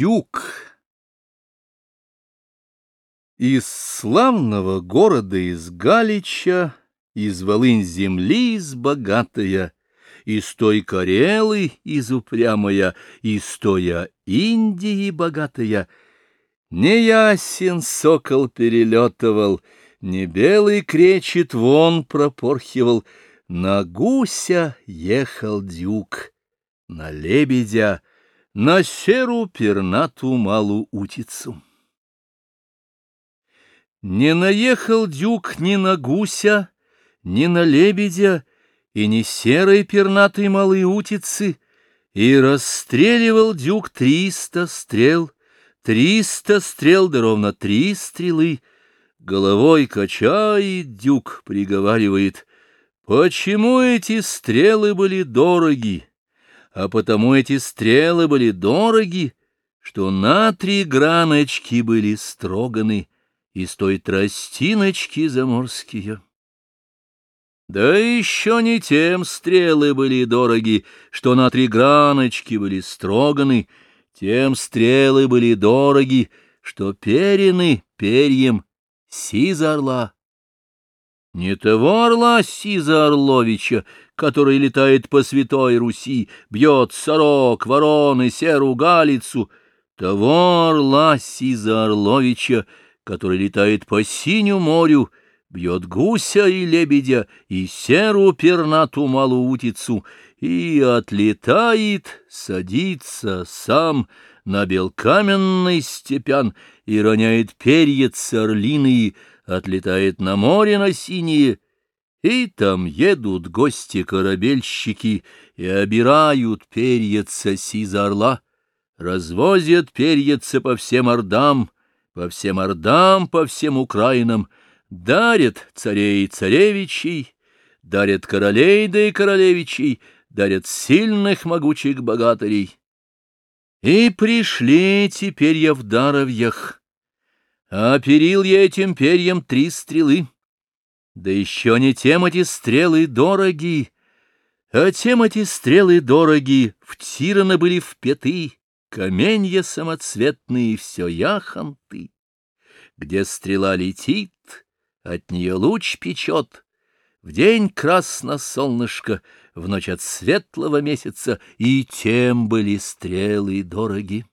Дюк Из славного города, из Галича, Из волынь земли из богатая, Из той Карелы из упрямая, Из той Индии богатая, Не ясен сокол перелетывал, Не белый кречет вон пропорхивал, На гуся ехал дюк, на лебедя — на серу пернату малу утицу. Не наехал дюк ни на гуся, ни на лебедя, и ни серой пернатой малой утицы, и расстреливал дюк триста стрел, триста стрел да ровно три стрелы. Головой качает дюк, приговаривает, почему эти стрелы были дороги? А потому эти стрелы были дороги, что на три граночки были строганы из той тростиночки заморские. Да еще не тем стрелы были дороги, что на три граночки были строганы, тем стрелы были дороги, что перены перьем сиза орла. Не того орла Сиза Орловича, который летает по святой Руси, бьет сорок, вороны, серу галицу, того орла Сиза Орловича, который летает по синю морю, бьет гуся и лебедя, и серу пернату малую утицу, и отлетает, садится сам на белкаменный степян и роняет перья орлиные, отлетает на море на синее, и там едут гости-корабельщики и обирают перьяца сиза орла, развозят перьяца по всем ордам, по всем ордам, по всем Украинам, дарят царей и царевичей, дарят королей да и королевичей, дарят сильных могучих богатырей. И пришли теперь я в даровьях, Оперил я этим перьям три стрелы. Да еще не тем эти стрелы дороги, а тем эти стрелы дороги втираны были в пяты, каменья самоцветные, все яхонты. Где стрела летит, от нее луч печет, в день красно солнышко, в ночь от светлого месяца, и тем были стрелы дороги.